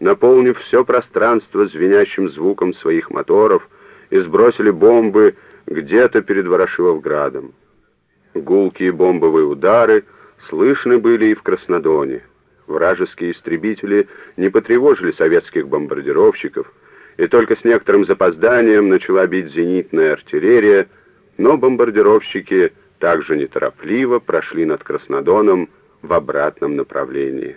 наполнив все пространство звенящим звуком своих моторов, и сбросили бомбы где-то перед Ворошиловградом. Гулкие бомбовые удары слышны были и в Краснодоне. Вражеские истребители не потревожили советских бомбардировщиков, и только с некоторым запозданием начала бить зенитная артиллерия, но бомбардировщики также неторопливо прошли над Краснодоном в обратном направлении.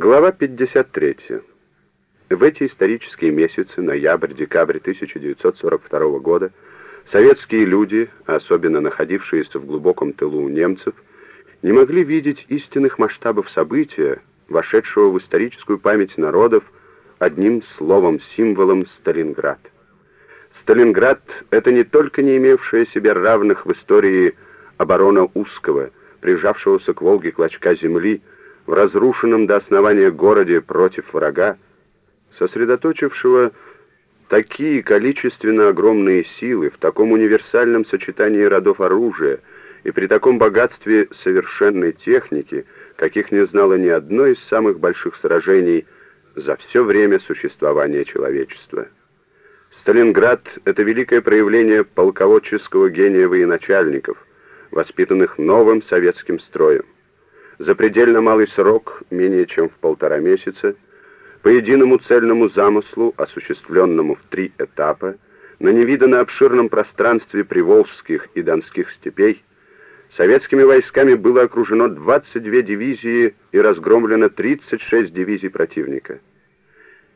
Глава 53. В эти исторические месяцы, ноябрь-декабрь 1942 года, советские люди, особенно находившиеся в глубоком тылу у немцев, не могли видеть истинных масштабов события, вошедшего в историческую память народов одним словом-символом Сталинград. Сталинград — это не только не имевшая себе равных в истории оборона узкого, прижавшегося к Волге клочка земли, в разрушенном до основания городе против врага, сосредоточившего такие количественно огромные силы в таком универсальном сочетании родов оружия и при таком богатстве совершенной техники, каких не знало ни одно из самых больших сражений за все время существования человечества. Сталинград — это великое проявление полководческого гения военачальников, воспитанных новым советским строем. За предельно малый срок, менее чем в полтора месяца, по единому цельному замыслу, осуществленному в три этапа, на невиданно обширном пространстве Приволжских и Донских степей, советскими войсками было окружено 22 дивизии и разгромлено 36 дивизий противника.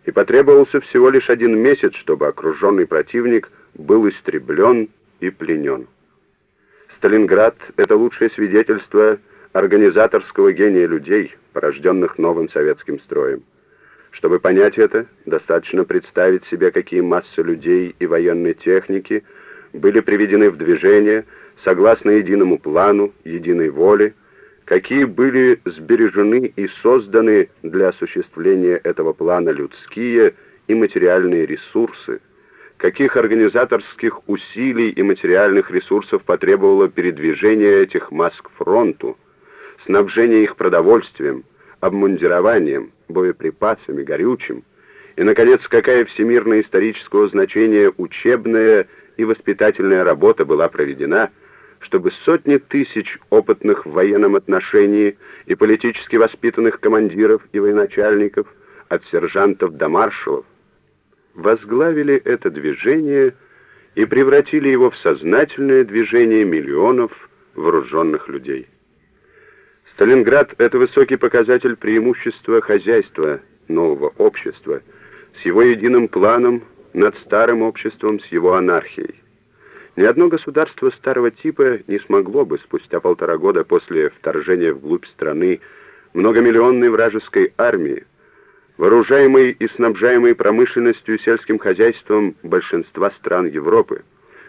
И потребовался всего лишь один месяц, чтобы окруженный противник был истреблен и пленен. Сталинград — это лучшее свидетельство организаторского гения людей, порожденных новым советским строем. Чтобы понять это, достаточно представить себе, какие массы людей и военной техники были приведены в движение согласно единому плану, единой воле, какие были сбережены и созданы для осуществления этого плана людские и материальные ресурсы, каких организаторских усилий и материальных ресурсов потребовало передвижение этих масс к фронту, снабжение их продовольствием, обмундированием, боеприпасами, горючим, и, наконец, какая всемирно исторического значения учебная и воспитательная работа была проведена, чтобы сотни тысяч опытных в военном отношении и политически воспитанных командиров и военачальников, от сержантов до маршалов, возглавили это движение и превратили его в сознательное движение миллионов вооруженных людей. Сталинград — это высокий показатель преимущества хозяйства нового общества с его единым планом над старым обществом с его анархией. Ни одно государство старого типа не смогло бы спустя полтора года после вторжения вглубь страны многомиллионной вражеской армии вооружаемый и снабжаемый промышленностью и сельским хозяйством большинства стран Европы,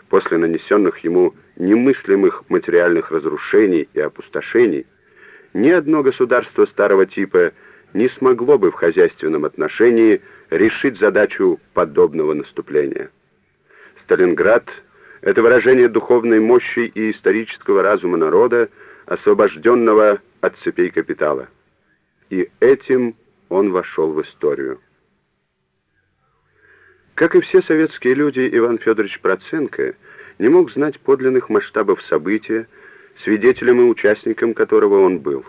после нанесенных ему немыслимых материальных разрушений и опустошений, ни одно государство старого типа не смогло бы в хозяйственном отношении решить задачу подобного наступления. Сталинград — это выражение духовной мощи и исторического разума народа, освобожденного от цепей капитала. И этим он вошел в историю. Как и все советские люди, Иван Федорович Проценко не мог знать подлинных масштабов события, свидетелем и участником которого он был.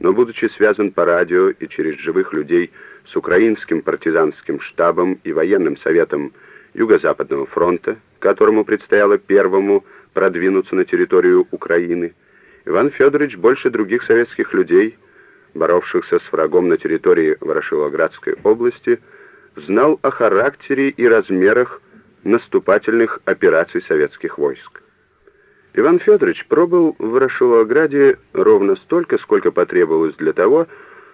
Но, будучи связан по радио и через живых людей с украинским партизанским штабом и военным советом Юго-Западного фронта, которому предстояло первому продвинуться на территорию Украины, Иван Федорович больше других советских людей – боровшихся с врагом на территории Ворошиловградской области, знал о характере и размерах наступательных операций советских войск. Иван Федорович пробыл в Ворошиловграде ровно столько, сколько потребовалось для того,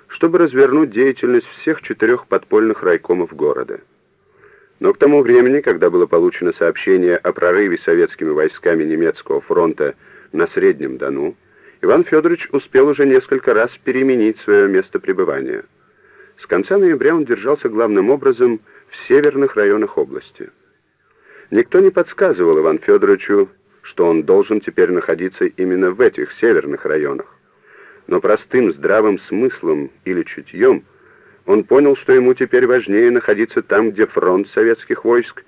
чтобы развернуть деятельность всех четырех подпольных райкомов города. Но к тому времени, когда было получено сообщение о прорыве советскими войсками немецкого фронта на Среднем Дону, Иван Федорович успел уже несколько раз переменить свое место пребывания. С конца ноября он держался главным образом в северных районах области. Никто не подсказывал Иван Федоровичу, что он должен теперь находиться именно в этих северных районах. Но простым здравым смыслом или чутьем Он понял, что ему теперь важнее находиться там, где фронт советских войск